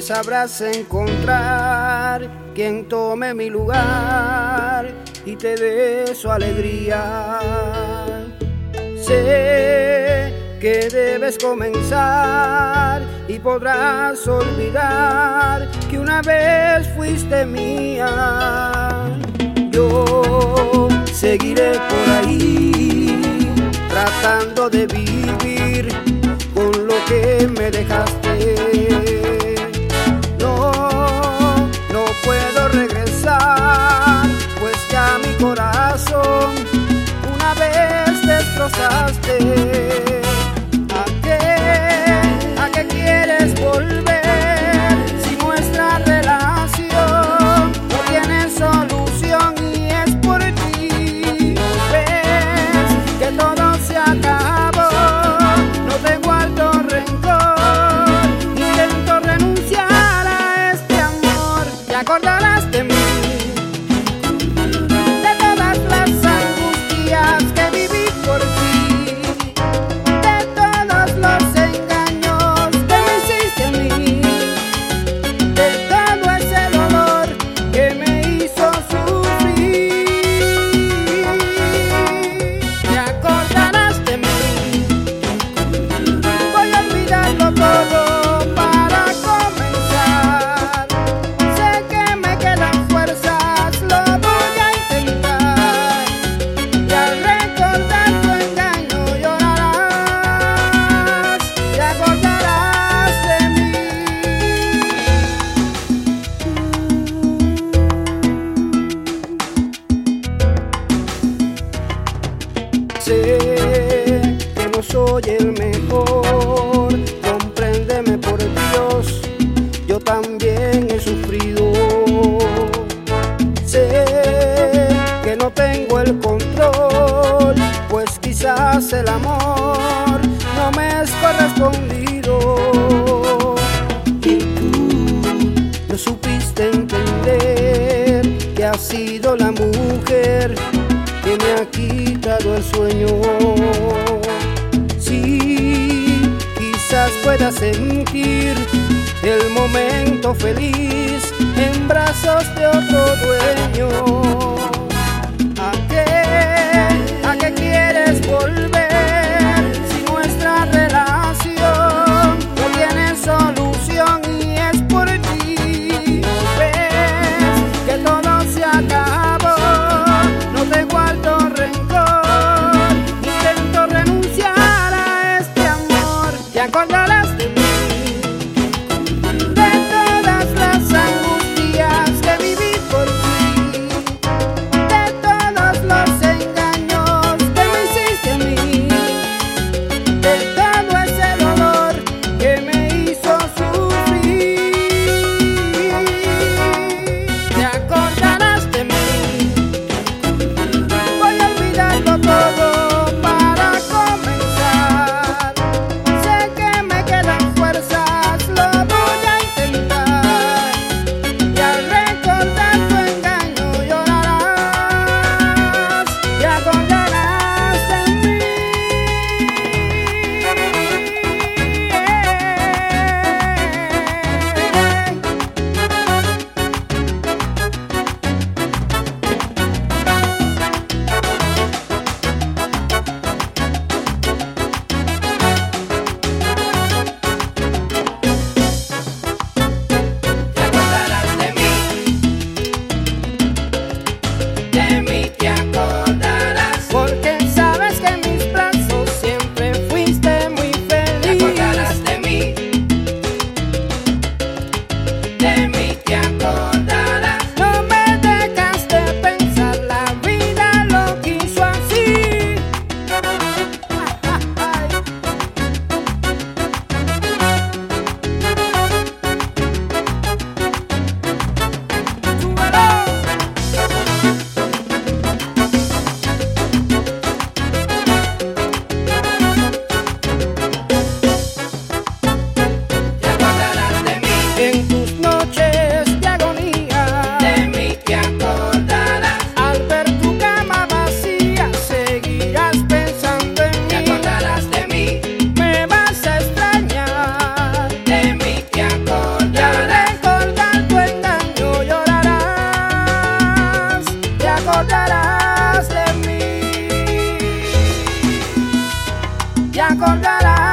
sabrás encontrar quien tome mi lugar y te dé su alegría. Sé que debes comenzar y podrás olvidar que una vez fuiste mía. Yo seguiré por ahí tratando de vivir con lo que me dejaste. Sé compréndeme por Dios, yo también he sufrido. Sé que no tengo el control, pues quizás el amor no me es correspondido. Y tú no supiste entender que has sido la mujer que me ha quitado el sueño. Quizás pueda sentir el momento feliz en brazos de otro dueño. ¿A qué? ¿A qué quieres volver? te acordarás.